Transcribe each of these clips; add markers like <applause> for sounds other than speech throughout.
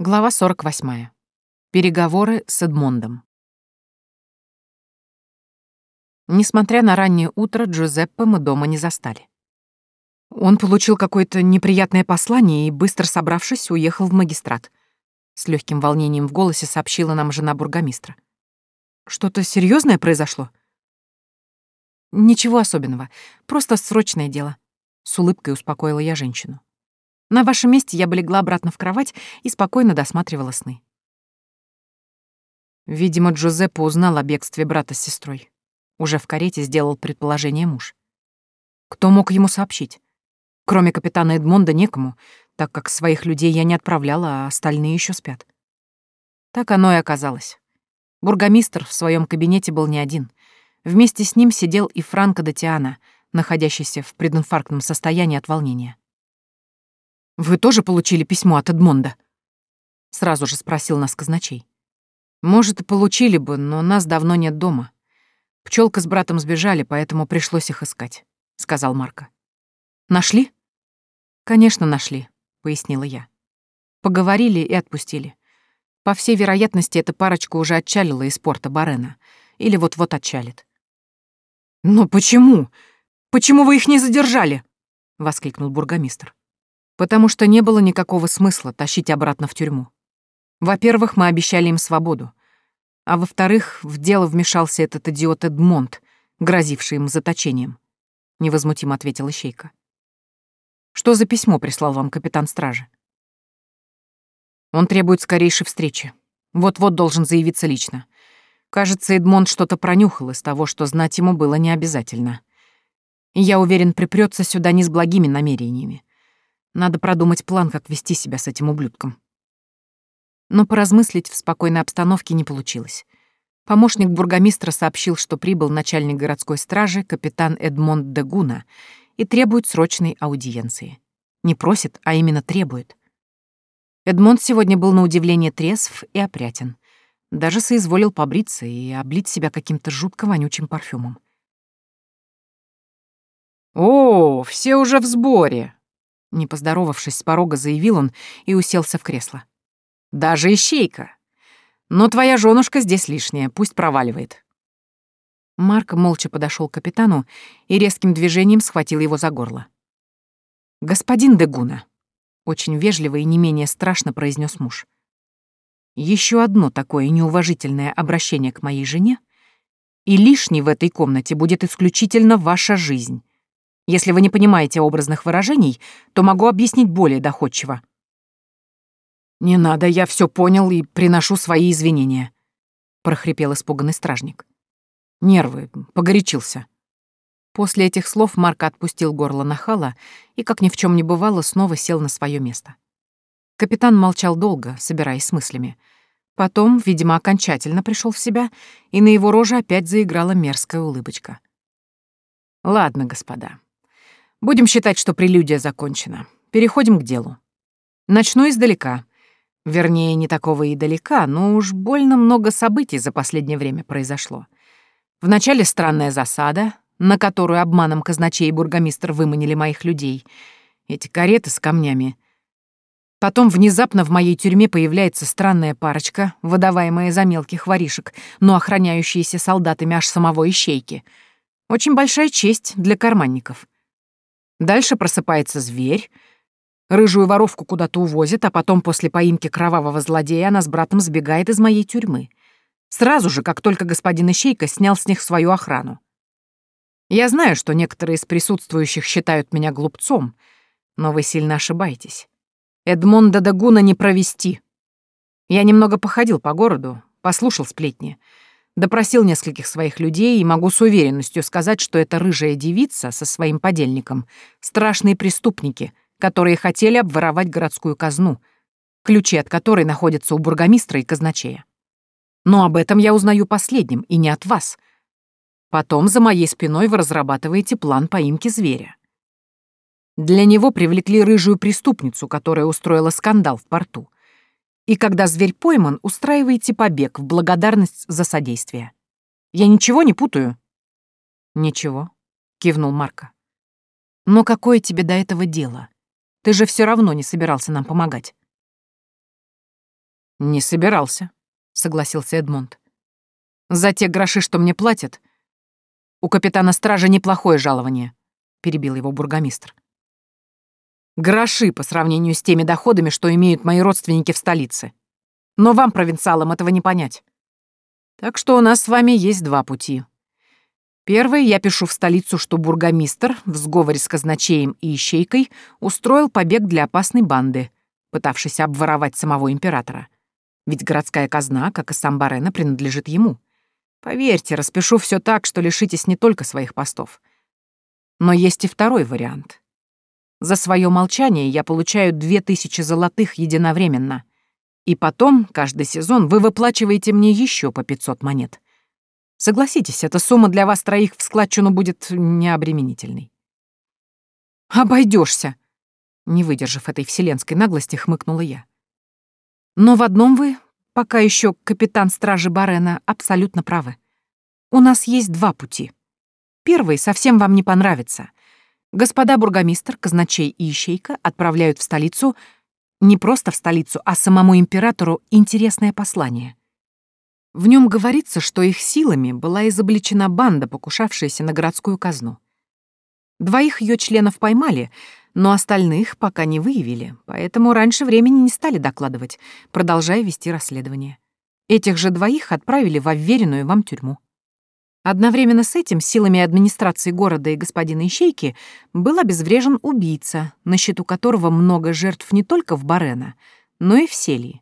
Глава 48. Переговоры с Эдмондом. Несмотря на раннее утро, Джузеппе мы дома не застали. Он получил какое-то неприятное послание и, быстро собравшись, уехал в магистрат. С легким волнением в голосе сообщила нам жена бургомистра. Что-то серьезное произошло? Ничего особенного, просто срочное дело. С улыбкой успокоила я женщину. На вашем месте я бы легла обратно в кровать и спокойно досматривала сны. Видимо, Джузеппе узнал о бегстве брата с сестрой. Уже в карете сделал предположение муж. Кто мог ему сообщить? Кроме капитана Эдмонда некому, так как своих людей я не отправляла, а остальные еще спят. Так оно и оказалось. Бургомистр в своем кабинете был не один. Вместе с ним сидел и Франко Датиана, находящийся в прединфарктном состоянии от волнения. «Вы тоже получили письмо от Эдмонда?» Сразу же спросил нас казначей. «Может, и получили бы, но нас давно нет дома. Пчелка с братом сбежали, поэтому пришлось их искать», — сказал Марко. «Нашли?» «Конечно, нашли», — пояснила я. Поговорили и отпустили. По всей вероятности, эта парочка уже отчалила из порта Барена. Или вот-вот отчалит. «Но почему? Почему вы их не задержали?» — воскликнул бургомистр потому что не было никакого смысла тащить обратно в тюрьму. Во-первых, мы обещали им свободу, а во-вторых, в дело вмешался этот идиот Эдмонд, грозивший им заточением. Невозмутимо ответила Щейка. Что за письмо прислал вам капитан стражи? Он требует скорейшей встречи. Вот-вот должен заявиться лично. Кажется, Эдмонд что-то пронюхал из того, что знать ему было не обязательно. Я уверен, припрется сюда не с благими намерениями. Надо продумать план, как вести себя с этим ублюдком. Но поразмыслить в спокойной обстановке не получилось. Помощник бургомистра сообщил, что прибыл начальник городской стражи капитан Эдмонд де Гуна и требует срочной аудиенции. Не просит, а именно требует. Эдмонд сегодня был на удивление трезв и опрятен. Даже соизволил побриться и облить себя каким-то жутко вонючим парфюмом. «О, все уже в сборе!» Не поздоровавшись с порога, заявил он и уселся в кресло. «Даже ищейка. Но твоя женушка здесь лишняя, пусть проваливает». Марк молча подошел к капитану и резким движением схватил его за горло. «Господин Дегуна», — очень вежливо и не менее страшно произнес муж, еще одно такое неуважительное обращение к моей жене, и лишней в этой комнате будет исключительно ваша жизнь. Если вы не понимаете образных выражений, то могу объяснить более доходчиво. «Не надо, я все понял и приношу свои извинения», — прохрипел испуганный стражник. Нервы, погорячился. После этих слов Марк отпустил горло нахала и, как ни в чем не бывало, снова сел на свое место. Капитан молчал долго, собираясь с мыслями. Потом, видимо, окончательно пришел в себя, и на его роже опять заиграла мерзкая улыбочка. «Ладно, господа, Будем считать, что прелюдия закончена. Переходим к делу. Начну издалека. Вернее, не такого и далека, но уж больно много событий за последнее время произошло. Вначале странная засада, на которую обманом казначей и бургомистр выманили моих людей. Эти кареты с камнями. Потом внезапно в моей тюрьме появляется странная парочка, выдаваемая за мелких воришек, но охраняющиеся солдатами аж самого ищейки. Очень большая честь для карманников. Дальше просыпается зверь, рыжую воровку куда-то увозит, а потом после поимки кровавого злодея она с братом сбегает из моей тюрьмы. Сразу же, как только господин Ищейка снял с них свою охрану. Я знаю, что некоторые из присутствующих считают меня глупцом, но вы сильно ошибаетесь. Эдмонда Дагуна не провести. Я немного походил по городу, послушал сплетни — Допросил нескольких своих людей и могу с уверенностью сказать, что эта рыжая девица со своим подельником — страшные преступники, которые хотели обворовать городскую казну, ключи от которой находятся у бургомистра и казначея. Но об этом я узнаю последним, и не от вас. Потом за моей спиной вы разрабатываете план поимки зверя. Для него привлекли рыжую преступницу, которая устроила скандал в порту — и когда зверь пойман, устраиваете побег в благодарность за содействие. Я ничего не путаю?» «Ничего», — кивнул Марко. «Но какое тебе до этого дело? Ты же все равно не собирался нам помогать». «Не собирался», — согласился Эдмонд. «За те гроши, что мне платят, у капитана стражи неплохое жалование», — перебил его бургомистр. «Гроши по сравнению с теми доходами, что имеют мои родственники в столице. Но вам, провинциалам, этого не понять. Так что у нас с вами есть два пути. Первый, я пишу в столицу, что бургомистр в сговоре с казначеем и ищейкой устроил побег для опасной банды, пытавшейся обворовать самого императора. Ведь городская казна, как и сам Барена, принадлежит ему. Поверьте, распишу все так, что лишитесь не только своих постов. Но есть и второй вариант. За свое молчание я получаю две тысячи золотых единовременно. И потом, каждый сезон, вы выплачиваете мне еще по 500 монет. Согласитесь, эта сумма для вас троих в складчину будет необременительной. Обойдешься, не выдержав этой вселенской наглости, хмыкнула я. Но в одном вы, пока еще капитан стражи Барена, абсолютно правы. У нас есть два пути. Первый совсем вам не понравится. Господа бургомистр, казначей и ищейка отправляют в столицу, не просто в столицу, а самому императору интересное послание. В нем говорится, что их силами была изобличена банда, покушавшаяся на городскую казну. Двоих ее членов поймали, но остальных пока не выявили, поэтому раньше времени не стали докладывать, продолжая вести расследование. Этих же двоих отправили в уверенную вам тюрьму. Одновременно с этим силами администрации города и господина Ищейки был обезврежен убийца, на счету которого много жертв не только в Барена, но и в Селии.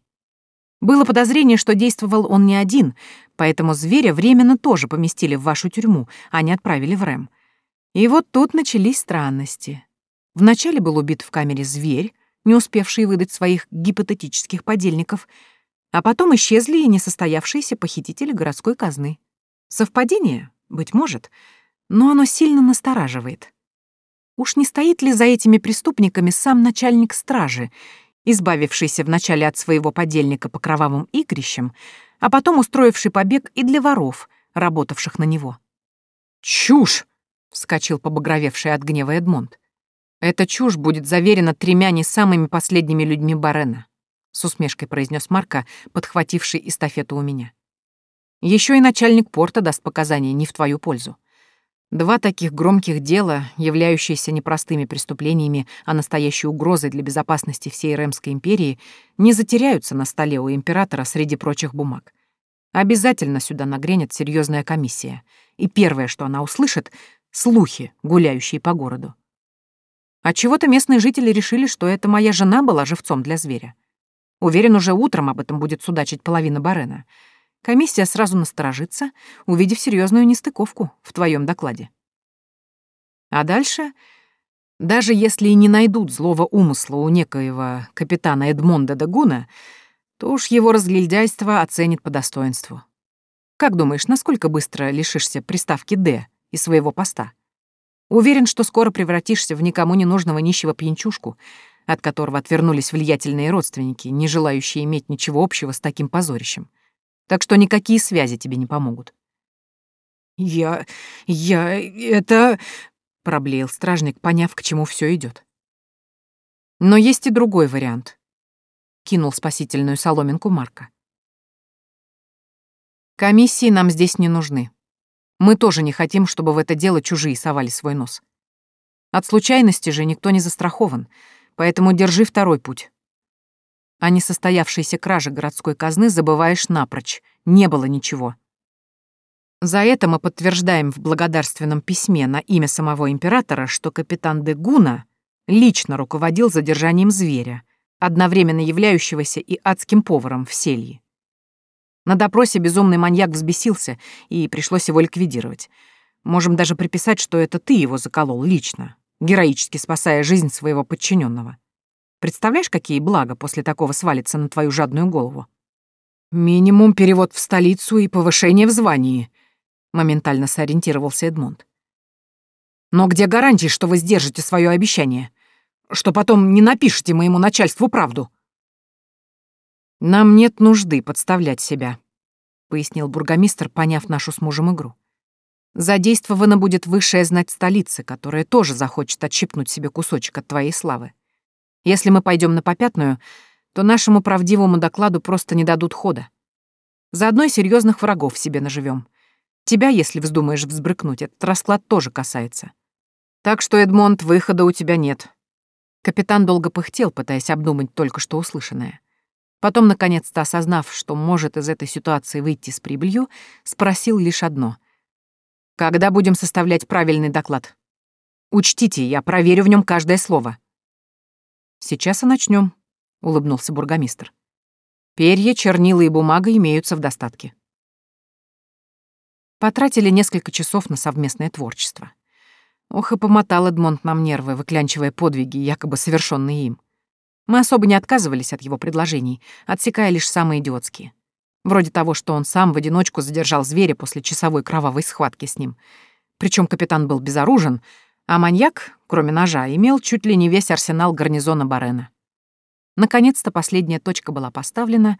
Было подозрение, что действовал он не один, поэтому зверя временно тоже поместили в вашу тюрьму, а не отправили в Рэм. И вот тут начались странности. Вначале был убит в камере зверь, не успевший выдать своих гипотетических подельников, а потом исчезли и несостоявшиеся похитители городской казны. Совпадение? Быть может, но оно сильно настораживает. Уж не стоит ли за этими преступниками сам начальник стражи, избавившийся вначале от своего подельника по кровавым игрищам, а потом устроивший побег и для воров, работавших на него. «Чушь!» — вскочил побагровевший от гнева Эдмонд. «Эта чушь будет заверена тремя не самыми последними людьми Барена», — с усмешкой произнес Марка, подхвативший эстафету у меня. Еще и начальник порта даст показания не в твою пользу. Два таких громких дела, являющиеся не простыми преступлениями, а настоящей угрозой для безопасности всей Ремской империи, не затеряются на столе у императора среди прочих бумаг. Обязательно сюда нагрянет серьезная комиссия, и первое, что она услышит — слухи, гуляющие по городу. А чего-то местные жители решили, что это моя жена была живцом для зверя. Уверен, уже утром об этом будет судачить половина барена — Комиссия сразу насторожится, увидев серьезную нестыковку в твоем докладе. А дальше, даже если и не найдут злого умысла у некоего капитана Эдмонда Дагуна, то уж его разглядяйство оценит по достоинству. Как думаешь, насколько быстро лишишься приставки «Д» и своего поста? Уверен, что скоро превратишься в никому не нужного нищего пьянчушку, от которого отвернулись влиятельные родственники, не желающие иметь ничего общего с таким позорищем так что никакие связи тебе не помогут. «Я... я... это...» — проблеял стражник, поняв, к чему все идет. «Но есть и другой вариант», — кинул спасительную соломинку Марка. «Комиссии нам здесь не нужны. Мы тоже не хотим, чтобы в это дело чужие совали свой нос. От случайности же никто не застрахован, поэтому держи второй путь. О несостоявшейся краже городской казны забываешь напрочь. Не было ничего. За это мы подтверждаем в благодарственном письме на имя самого императора, что капитан де Гуна лично руководил задержанием зверя, одновременно являющегося и адским поваром в селье. На допросе безумный маньяк взбесился, и пришлось его ликвидировать. Можем даже приписать, что это ты его заколол лично, героически спасая жизнь своего подчиненного. Представляешь, какие блага после такого свалится на твою жадную голову? Минимум перевод в столицу и повышение в звании, моментально сориентировался Эдмонд. Но где гарантии, что вы сдержите свое обещание? Что потом не напишете моему начальству правду? Нам нет нужды подставлять себя, пояснил бургомистр, поняв нашу с мужем игру. Задействована будет высшая знать столицы, которая тоже захочет отщипнуть себе кусочек от твоей славы. Если мы пойдем на попятную, то нашему правдивому докладу просто не дадут хода. Заодно и серьезных врагов себе наживем. Тебя, если вздумаешь взбрыкнуть, этот расклад тоже касается. Так что, Эдмонд, выхода у тебя нет. Капитан долго пыхтел, пытаясь обдумать только что услышанное. Потом, наконец-то осознав, что может из этой ситуации выйти с прибылью, спросил лишь одно. «Когда будем составлять правильный доклад? Учтите, я проверю в нем каждое слово». «Сейчас и начнем, улыбнулся бургомистр. «Перья, чернила и бумага имеются в достатке». Потратили несколько часов на совместное творчество. Ох, и помотал Эдмонд нам нервы, выклянчивая подвиги, якобы совершенные им. Мы особо не отказывались от его предложений, отсекая лишь самые идиотские. Вроде того, что он сам в одиночку задержал зверя после часовой кровавой схватки с ним. Причем капитан был безоружен, а маньяк, кроме ножа, имел чуть ли не весь арсенал гарнизона Барена. Наконец-то последняя точка была поставлена,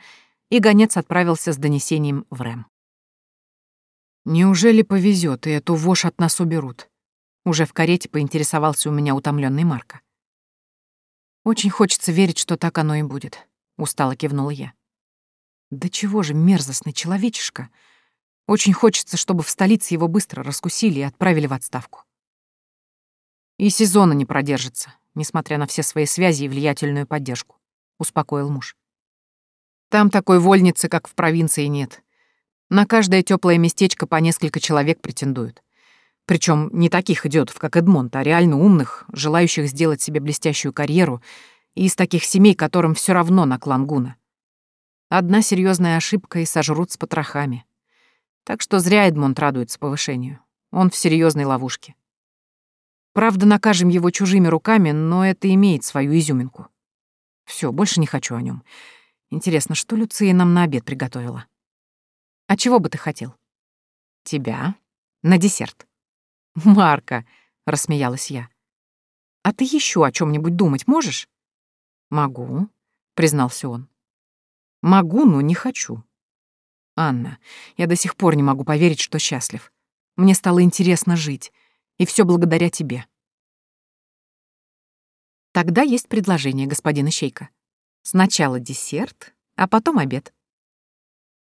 и гонец отправился с донесением в Рэм. «Неужели повезет, и эту вошь от нас уберут?» Уже в карете поинтересовался у меня утомленный Марка. «Очень хочется верить, что так оно и будет», — устало кивнула я. «Да чего же мерзостный человечишка? Очень хочется, чтобы в столице его быстро раскусили и отправили в отставку». «И сезона не продержится, несмотря на все свои связи и влиятельную поддержку», — успокоил муж. «Там такой вольницы, как в провинции, нет. На каждое теплое местечко по несколько человек претендуют. Причем не таких идиотов, как Эдмонд, а реально умных, желающих сделать себе блестящую карьеру, и из таких семей, которым все равно на клан Гуна. Одна серьезная ошибка и сожрут с потрохами. Так что зря Эдмонд радуется повышению. Он в серьезной ловушке. Правда, накажем его чужими руками, но это имеет свою изюминку. Все, больше не хочу о нем. Интересно, что Люция нам на обед приготовила? А чего бы ты хотел? Тебя? На десерт. <laughs> «Марка», — рассмеялась я. «А ты еще о чем нибудь думать можешь?» «Могу», — признался он. «Могу, но не хочу». «Анна, я до сих пор не могу поверить, что счастлив. Мне стало интересно жить, и все благодаря тебе». Тогда есть предложение, господин Ищейка. Сначала десерт, а потом обед.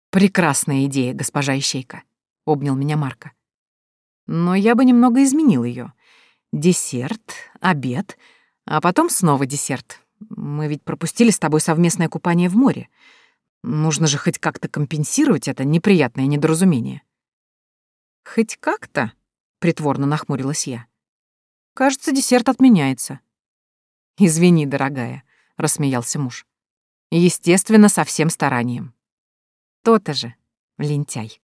Прекрасная идея, госпожа Ищейка, обнял меня Марка но я бы немного изменил ее. Десерт, обед, а потом снова десерт. Мы ведь пропустили с тобой совместное купание в море. Нужно же хоть как-то компенсировать это неприятное недоразумение. Хоть как-то, притворно нахмурилась я. Кажется, десерт отменяется. Извини, дорогая, рассмеялся муж. Естественно, со всем старанием. То-то же, лентяй.